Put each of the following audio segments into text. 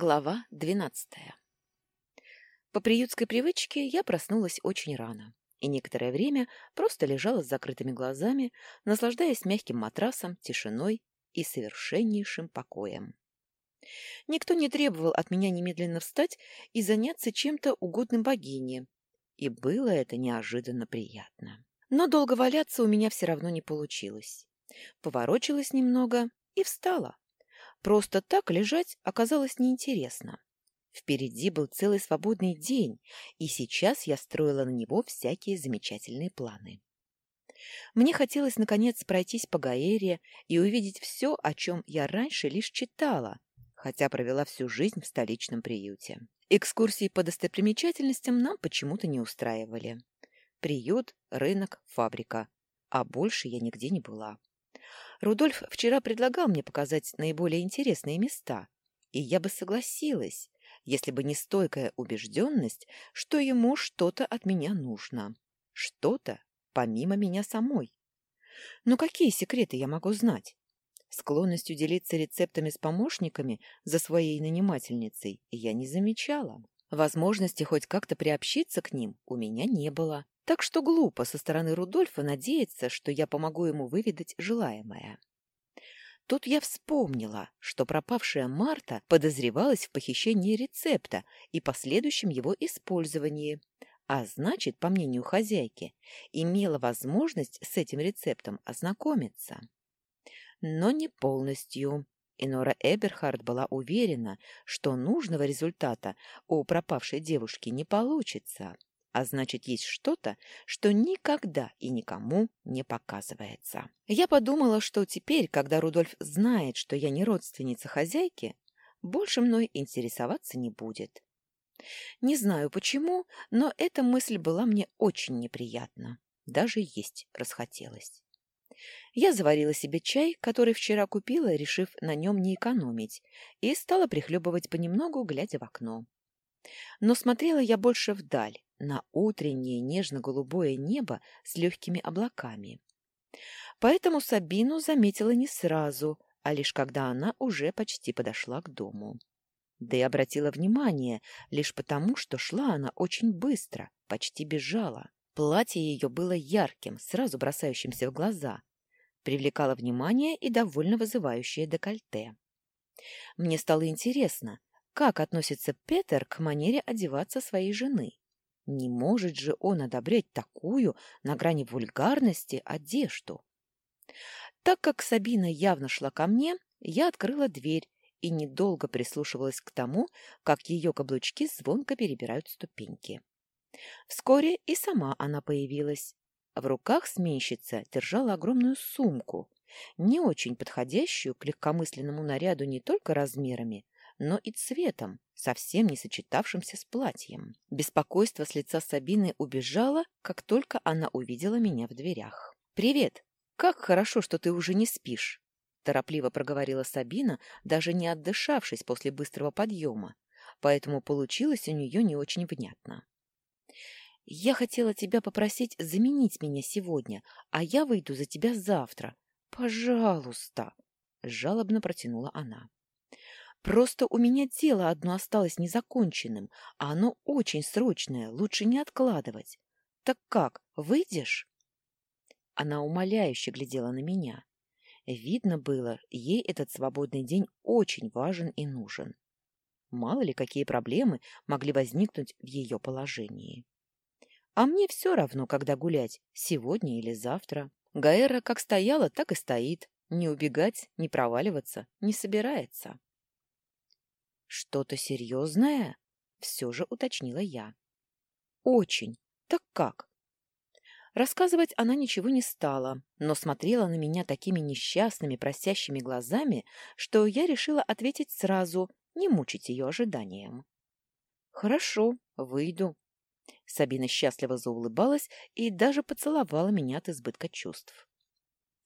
Глава двенадцатая По приютской привычке я проснулась очень рано и некоторое время просто лежала с закрытыми глазами, наслаждаясь мягким матрасом, тишиной и совершеннейшим покоем. Никто не требовал от меня немедленно встать и заняться чем-то угодным богине, и было это неожиданно приятно. Но долго валяться у меня все равно не получилось. Поворочилась немного и встала. Просто так лежать оказалось неинтересно. Впереди был целый свободный день, и сейчас я строила на него всякие замечательные планы. Мне хотелось, наконец, пройтись по Гаэре и увидеть все, о чем я раньше лишь читала, хотя провела всю жизнь в столичном приюте. Экскурсии по достопримечательностям нам почему-то не устраивали. Приют, рынок, фабрика. А больше я нигде не была. Рудольф вчера предлагал мне показать наиболее интересные места, и я бы согласилась, если бы не стойкая убежденность, что ему что-то от меня нужно. Что-то помимо меня самой. Но какие секреты я могу знать? Склонностью делиться рецептами с помощниками за своей нанимательницей я не замечала. Возможности хоть как-то приобщиться к ним у меня не было. Так что глупо со стороны Рудольфа надеяться, что я помогу ему выведать желаемое. Тут я вспомнила, что пропавшая Марта подозревалась в похищении рецепта и последующем его использовании, а значит, по мнению хозяйки, имела возможность с этим рецептом ознакомиться. Но не полностью. И Нора Эберхард была уверена, что нужного результата у пропавшей девушки не получится а значит, есть что-то, что никогда и никому не показывается. Я подумала, что теперь, когда Рудольф знает, что я не родственница хозяйки, больше мной интересоваться не будет. Не знаю почему, но эта мысль была мне очень неприятна. Даже есть расхотелось. Я заварила себе чай, который вчера купила, решив на нем не экономить, и стала прихлебывать понемногу, глядя в окно. Но смотрела я больше вдаль, на утреннее нежно-голубое небо с легкими облаками. Поэтому Сабину заметила не сразу, а лишь когда она уже почти подошла к дому. Да и обратила внимание лишь потому, что шла она очень быстро, почти бежала. Платье ее было ярким, сразу бросающимся в глаза, привлекало внимание и довольно вызывающее декольте. Мне стало интересно, как относится Петер к манере одеваться своей жены. Не может же он одобрять такую, на грани вульгарности, одежду. Так как Сабина явно шла ко мне, я открыла дверь и недолго прислушивалась к тому, как ее каблучки звонко перебирают ступеньки. Вскоре и сама она появилась. В руках сменщица держала огромную сумку, не очень подходящую к легкомысленному наряду не только размерами, но и цветом, совсем не сочетавшимся с платьем. Беспокойство с лица Сабины убежало, как только она увидела меня в дверях. «Привет! Как хорошо, что ты уже не спишь!» Торопливо проговорила Сабина, даже не отдышавшись после быстрого подъема, поэтому получилось у нее не очень внятно. «Я хотела тебя попросить заменить меня сегодня, а я выйду за тебя завтра. Пожалуйста!» — жалобно протянула она. Просто у меня дело одно осталось незаконченным, а оно очень срочное, лучше не откладывать. Так как, выйдешь?» Она умоляюще глядела на меня. Видно было, ей этот свободный день очень важен и нужен. Мало ли, какие проблемы могли возникнуть в ее положении. А мне все равно, когда гулять, сегодня или завтра. Гаэра как стояла, так и стоит. Не убегать, не проваливаться не собирается. «Что-то серьезное?» — все же уточнила я. «Очень. Так как?» Рассказывать она ничего не стала, но смотрела на меня такими несчастными, просящими глазами, что я решила ответить сразу, не мучить ее ожиданием. «Хорошо, выйду». Сабина счастливо заулыбалась и даже поцеловала меня от избытка чувств.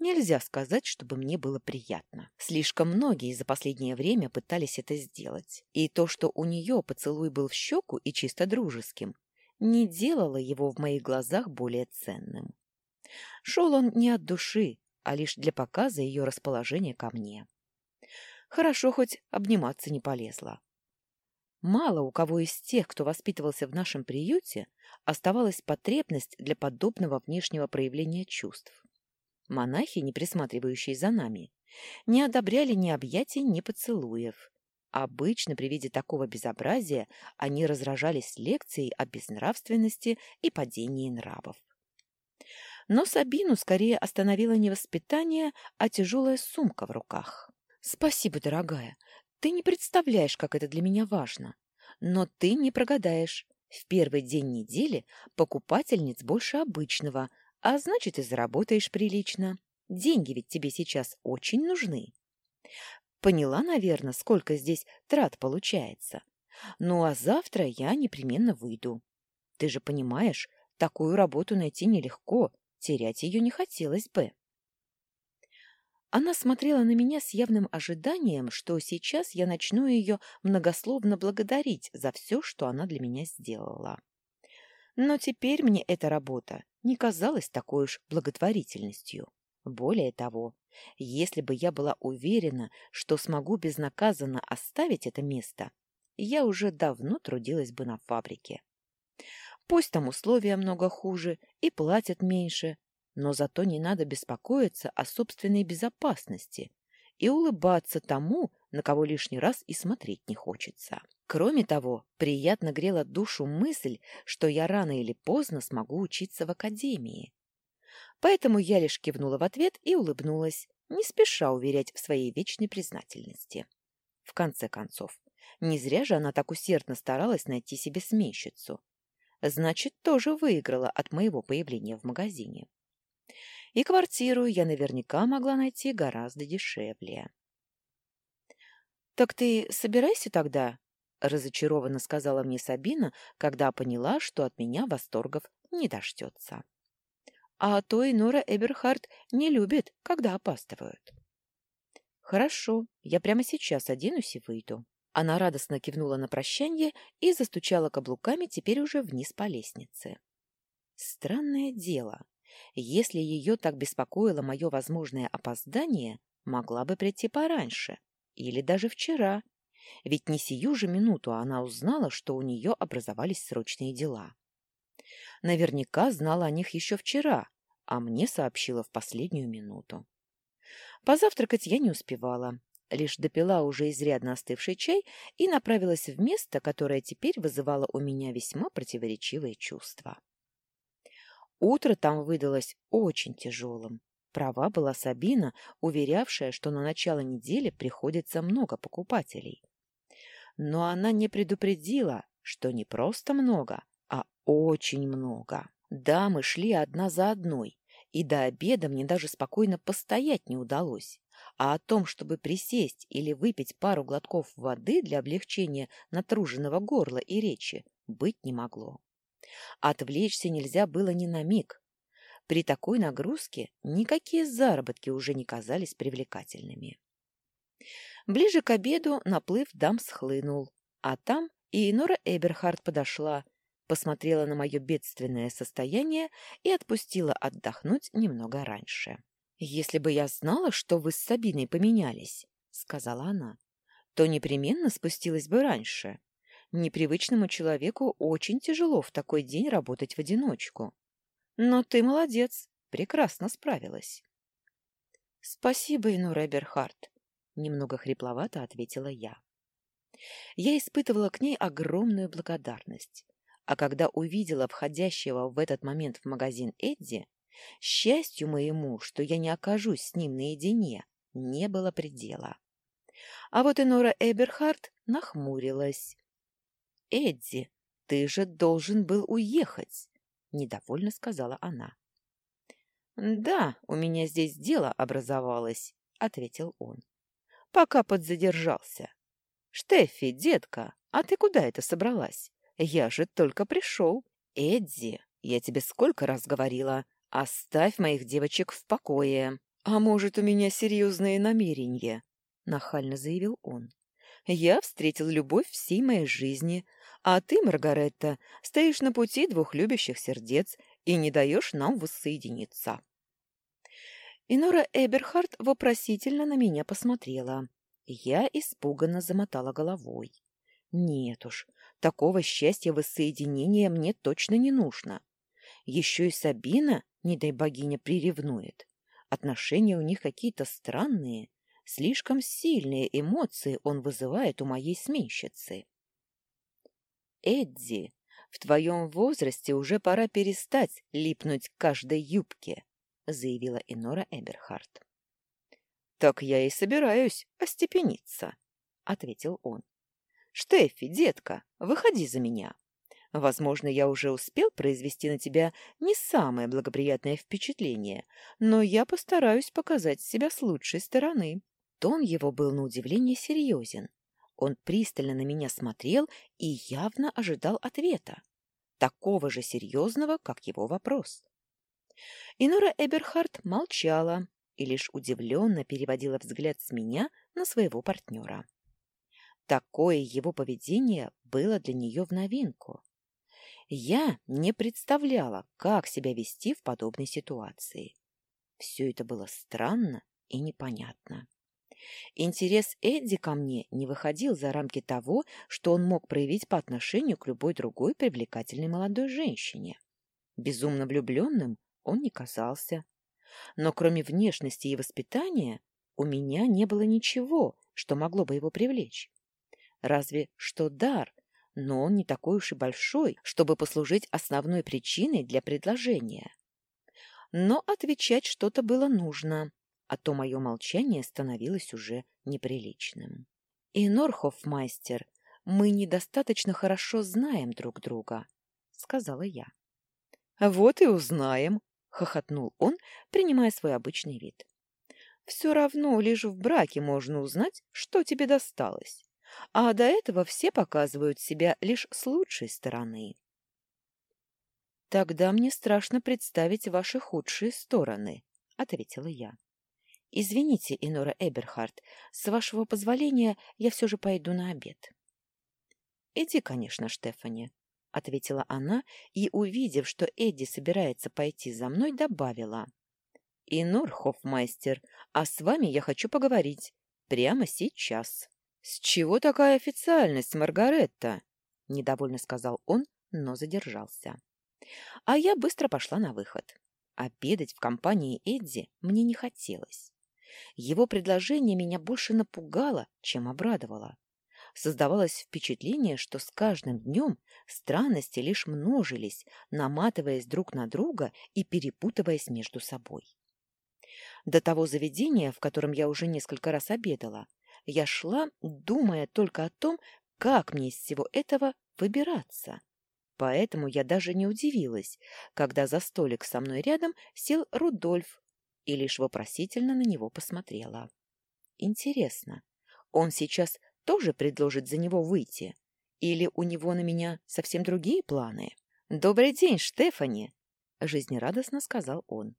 Нельзя сказать, чтобы мне было приятно. Слишком многие за последнее время пытались это сделать. И то, что у нее поцелуй был в щеку и чисто дружеским, не делало его в моих глазах более ценным. Шел он не от души, а лишь для показа ее расположения ко мне. Хорошо, хоть обниматься не полезла. Мало у кого из тех, кто воспитывался в нашем приюте, оставалась потребность для подобного внешнего проявления чувств. Монахи, не присматривающие за нами, не одобряли ни объятий, ни поцелуев. Обычно при виде такого безобразия они разражались лекцией о безнравственности и падении нравов. Но Сабину скорее остановило не воспитание, а тяжелая сумка в руках. «Спасибо, дорогая. Ты не представляешь, как это для меня важно. Но ты не прогадаешь. В первый день недели покупательниц больше обычного, а значит, и заработаешь прилично. Деньги ведь тебе сейчас очень нужны. Поняла, наверное, сколько здесь трат получается. Ну, а завтра я непременно выйду. Ты же понимаешь, такую работу найти нелегко, терять ее не хотелось бы. Она смотрела на меня с явным ожиданием, что сейчас я начну ее многословно благодарить за все, что она для меня сделала. Но теперь мне эта работа не казалась такой уж благотворительностью. Более того, если бы я была уверена, что смогу безнаказанно оставить это место, я уже давно трудилась бы на фабрике. Пусть там условия много хуже и платят меньше, но зато не надо беспокоиться о собственной безопасности и улыбаться тому, на кого лишний раз и смотреть не хочется. Кроме того, приятно грела душу мысль, что я рано или поздно смогу учиться в академии. Поэтому я лишь кивнула в ответ и улыбнулась, не спеша уверять в своей вечной признательности. В конце концов, не зря же она так усердно старалась найти себе сменщицу. Значит, тоже выиграла от моего появления в магазине и квартиру я наверняка могла найти гораздо дешевле. «Так ты собирайся тогда?» — разочарованно сказала мне Сабина, когда поняла, что от меня восторгов не дождется. А то и Нора Эберхард не любит, когда опаздывают. «Хорошо, я прямо сейчас оденусь и выйду». Она радостно кивнула на прощание и застучала каблуками теперь уже вниз по лестнице. Странное дело. Если ее так беспокоило мое возможное опоздание, могла бы прийти пораньше. Или даже вчера. Ведь не сию же минуту она узнала, что у нее образовались срочные дела. Наверняка знала о них еще вчера, а мне сообщила в последнюю минуту. Позавтракать я не успевала, лишь допила уже изрядно остывший чай и направилась в место, которое теперь вызывало у меня весьма противоречивые чувства. Утро там выдалось очень тяжелым. Права была Сабина, уверявшая, что на начало недели приходится много покупателей. Но она не предупредила, что не просто много, а очень много. Дамы шли одна за одной, и до обеда мне даже спокойно постоять не удалось. А о том, чтобы присесть или выпить пару глотков воды для облегчения натруженного горла и речи, быть не могло. Отвлечься нельзя было ни на миг. При такой нагрузке никакие заработки уже не казались привлекательными. Ближе к обеду наплыв дам схлынул, а там и Нора Эберхард подошла, посмотрела на мое бедственное состояние и отпустила отдохнуть немного раньше. «Если бы я знала, что вы с Сабиной поменялись», — сказала она, — «то непременно спустилась бы раньше. Непривычному человеку очень тяжело в такой день работать в одиночку. Но ты молодец, прекрасно справилась. — Спасибо, Инура Эберхард, — немного хрипловато ответила я. Я испытывала к ней огромную благодарность, а когда увидела входящего в этот момент в магазин Эдди, счастью моему, что я не окажусь с ним наедине, не было предела. А вот Инора Эберхард нахмурилась. Эдди, ты же должен был уехать, — недовольно сказала она. — Да, у меня здесь дело образовалось, — ответил он. — Пока подзадержался. — Штеффи, детка, а ты куда это собралась? Я же только пришел. Эдди, я тебе сколько раз говорила, оставь моих девочек в покое. А может, у меня серьезные намерения, — нахально заявил он. Я встретил любовь всей моей жизни, а ты, Маргаретта, стоишь на пути двух любящих сердец и не даешь нам воссоединиться. Инора Эберхард вопросительно на меня посмотрела. Я испуганно замотала головой. Нет уж, такого счастья воссоединения мне точно не нужно. Еще и Сабина, не дай богиня, приревнует. Отношения у них какие-то странные. Слишком сильные эмоции он вызывает у моей сменщицы. Эдди, в твоем возрасте уже пора перестать липнуть к каждой юбке, заявила Инора Эберхарт. Так я и собираюсь остепениться, ответил он. Штеффи, детка, выходи за меня. Возможно, я уже успел произвести на тебя не самое благоприятное впечатление, но я постараюсь показать себя с лучшей стороны. Тон его был на удивление серьезен. Он пристально на меня смотрел и явно ожидал ответа, такого же серьезного, как его вопрос. Инора Эберхард молчала и лишь удивленно переводила взгляд с меня на своего партнера. Такое его поведение было для нее в новинку. Я не представляла, как себя вести в подобной ситуации. Все это было странно и непонятно. Интерес Эдди ко мне не выходил за рамки того, что он мог проявить по отношению к любой другой привлекательной молодой женщине. Безумно влюбленным он не казался. Но кроме внешности и воспитания у меня не было ничего, что могло бы его привлечь. Разве что дар, но он не такой уж и большой, чтобы послужить основной причиной для предложения. Но отвечать что-то было нужно, а то мое молчание становилось уже неприличным. «И Норхофмайстер, мы недостаточно хорошо знаем друг друга», — сказала я. «Вот и узнаем», — хохотнул он, принимая свой обычный вид. «Все равно лишь в браке можно узнать, что тебе досталось а до этого все показывают себя лишь с лучшей стороны. «Тогда мне страшно представить ваши худшие стороны», — ответила я. «Извините, Инора Эберхард, с вашего позволения я все же пойду на обед». «Иди, конечно, Штефани», — ответила она и, увидев, что Эдди собирается пойти за мной, добавила. «Инор Хофмайстер, а с вами я хочу поговорить. Прямо сейчас». «С чего такая официальность, Маргаретта?» — недовольно сказал он, но задержался. А я быстро пошла на выход. Обедать в компании Эдди мне не хотелось. Его предложение меня больше напугало, чем обрадовало. Создавалось впечатление, что с каждым днем странности лишь множились, наматываясь друг на друга и перепутываясь между собой. До того заведения, в котором я уже несколько раз обедала, я шла, думая только о том, как мне из всего этого выбираться. Поэтому я даже не удивилась, когда за столик со мной рядом сел Рудольф и лишь вопросительно на него посмотрела. Интересно, он сейчас тоже предложит за него выйти? Или у него на меня совсем другие планы? «Добрый день, Штефани!» — жизнерадостно сказал он.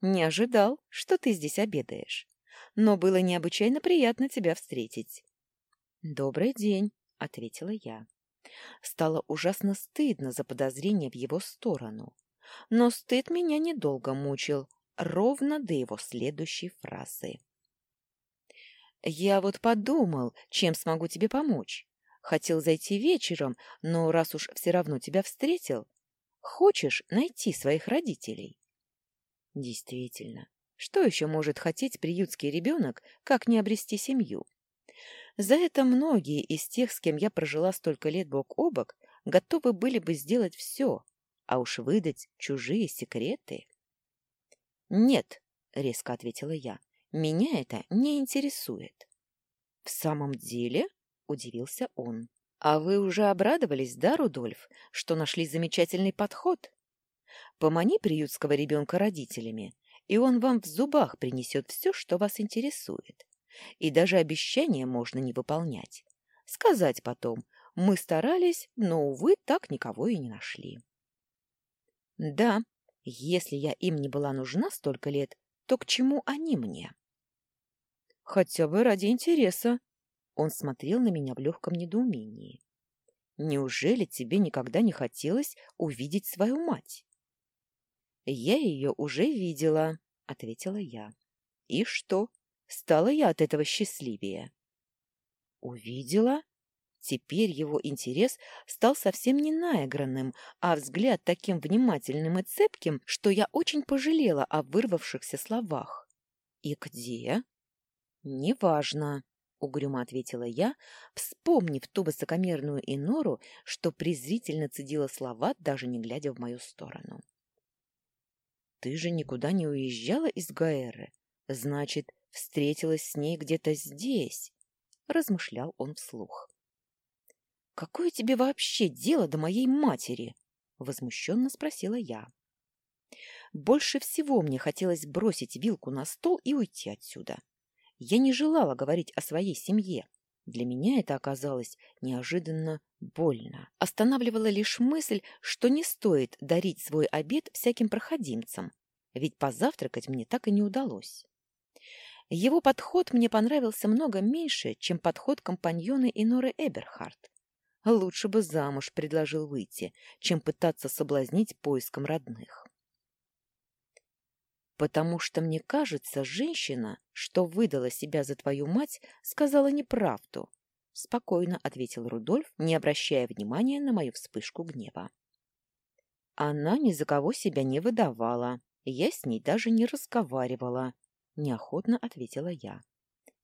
«Не ожидал, что ты здесь обедаешь но было необычайно приятно тебя встретить. «Добрый день», — ответила я. Стало ужасно стыдно за подозрение в его сторону. Но стыд меня недолго мучил, ровно до его следующей фразы. «Я вот подумал, чем смогу тебе помочь. Хотел зайти вечером, но раз уж все равно тебя встретил, хочешь найти своих родителей?» Действительно, что еще может хотеть приютский ребенок, как не обрести семью? За это многие из тех, с кем я прожила столько лет бок о бок, готовы были бы сделать все, а уж выдать чужие секреты. «Нет», — резко ответила я, — «меня это не интересует». «В самом деле?» — удивился он. «А вы уже обрадовались, да, Рудольф, что нашли замечательный подход? Помани приютского ребенка родителями, и он вам в зубах принесет все, что вас интересует. И даже обещания можно не выполнять. Сказать потом, мы старались, но, увы, так никого и не нашли. Да, если я им не была нужна столько лет, то к чему они мне? Хотя бы ради интереса. Он смотрел на меня в легком недоумении. Неужели тебе никогда не хотелось увидеть свою мать? «Я ее уже видела», — ответила я. «И что? Стала я от этого счастливее?» «Увидела?» Теперь его интерес стал совсем не наигранным, а взгляд таким внимательным и цепким, что я очень пожалела о вырвавшихся словах. «И где?» «Неважно», — угрюмо ответила я, вспомнив ту высокомерную инору, что презрительно цедила слова, даже не глядя в мою сторону. «Ты же никуда не уезжала из Гаэры. Значит, встретилась с ней где-то здесь», — размышлял он вслух. «Какое тебе вообще дело до моей матери?» — возмущенно спросила я. Больше всего мне хотелось бросить вилку на стол и уйти отсюда. Я не желала говорить о своей семье. Для меня это оказалось неожиданно больно. Останавливала лишь мысль, что не стоит дарить свой обед всяким проходимцам, ведь позавтракать мне так и не удалось. Его подход мне понравился много меньше, чем подход компаньона Иноры Эберхард. Лучше бы замуж предложил выйти, чем пытаться соблазнить поиском родных потому что мне кажется, женщина, что выдала себя за твою мать, сказала неправду, — спокойно ответил Рудольф, не обращая внимания на мою вспышку гнева. Она ни за кого себя не выдавала, я с ней даже не разговаривала, — неохотно ответила я.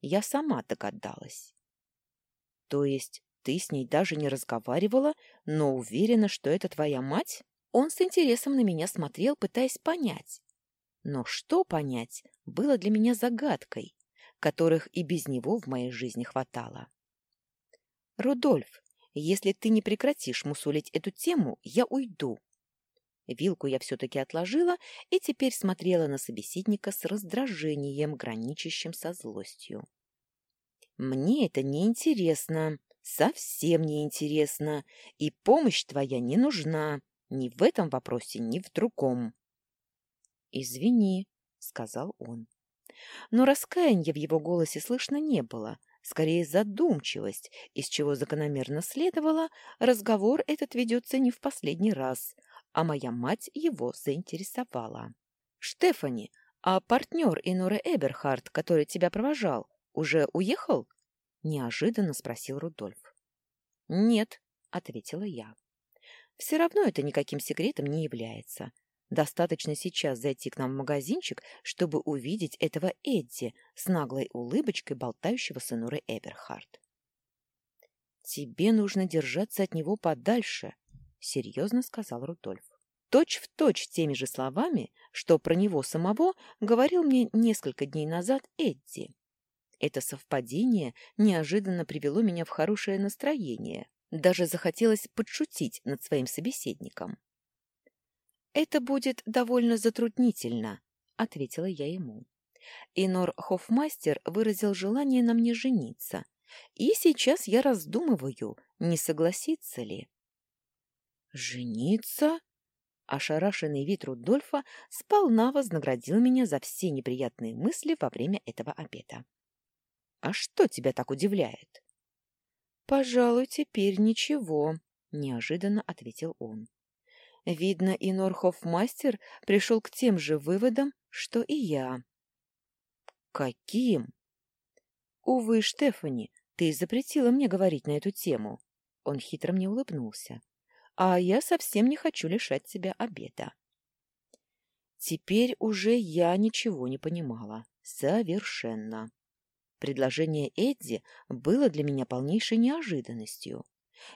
Я сама догадалась. То есть ты с ней даже не разговаривала, но уверена, что это твоя мать? Он с интересом на меня смотрел, пытаясь понять, но что понять, было для меня загадкой, которых и без него в моей жизни хватало. «Рудольф, если ты не прекратишь мусолить эту тему, я уйду». Вилку я все-таки отложила и теперь смотрела на собеседника с раздражением, граничащим со злостью. «Мне это не интересно, совсем не интересно, и помощь твоя не нужна, ни в этом вопросе, ни в другом». «Извини», — сказал он. Но раскаяния в его голосе слышно не было, скорее задумчивость, из чего закономерно следовало, разговор этот ведется не в последний раз, а моя мать его заинтересовала. «Штефани, а партнер Иноры Эберхард, который тебя провожал, уже уехал?» — неожиданно спросил Рудольф. «Нет», — ответила я. «Все равно это никаким секретом не является. Достаточно сейчас зайти к нам в магазинчик, чтобы увидеть этого Эдди с наглой улыбочкой, болтающего с Энурой Эберхард. «Тебе нужно держаться от него подальше», — серьезно сказал Рудольф. Точь в точь теми же словами, что про него самого говорил мне несколько дней назад Эдди. Это совпадение неожиданно привело меня в хорошее настроение. Даже захотелось подшутить над своим собеседником. «Это будет довольно затруднительно», — ответила я ему. Инор Хофмастер выразил желание на мне жениться, и сейчас я раздумываю, не согласится ли. «Жениться?» Ошарашенный вид Рудольфа сполна вознаградил меня за все неприятные мысли во время этого обеда. «А что тебя так удивляет?» «Пожалуй, теперь ничего», — неожиданно ответил он. Видно, и Норхоф-мастер пришел к тем же выводам, что и я. «Каким?» «Увы, Штефани, ты запретила мне говорить на эту тему». Он хитро мне улыбнулся. «А я совсем не хочу лишать себя обеда». Теперь уже я ничего не понимала. Совершенно. Предложение Эдди было для меня полнейшей неожиданностью.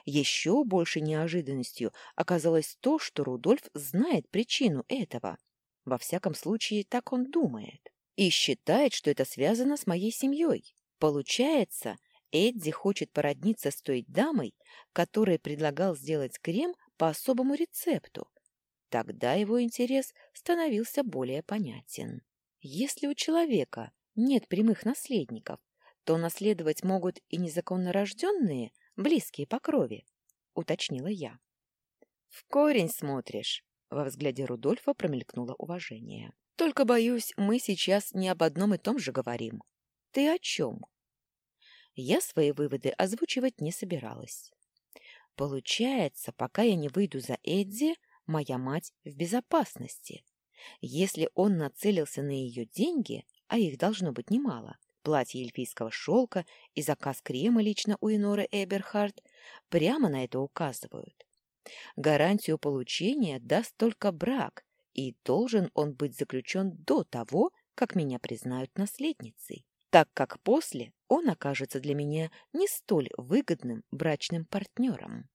Еще большей неожиданностью оказалось то, что Рудольф знает причину этого. Во всяком случае, так он думает. И считает, что это связано с моей семьей. Получается, Эдди хочет породниться с той дамой, которой предлагал сделать крем по особому рецепту. Тогда его интерес становился более понятен. Если у человека нет прямых наследников, то наследовать могут и незаконно рожденные, близкие по крови, — уточнила я. — В корень смотришь. Во взгляде Рудольфа промелькнуло уважение. — Только, боюсь, мы сейчас не об одном и том же говорим. Ты о чем? Я свои выводы озвучивать не собиралась. Получается, пока я не выйду за Эдди, моя мать в безопасности. Если он нацелился на ее деньги, а их должно быть немало, платье эльфийского шелка и заказ крема лично у Иноры Эберхард, прямо на это указывают. Гарантию получения даст только брак, и должен он быть заключен до того, как меня признают наследницей, так как после он окажется для меня не столь выгодным брачным партнером.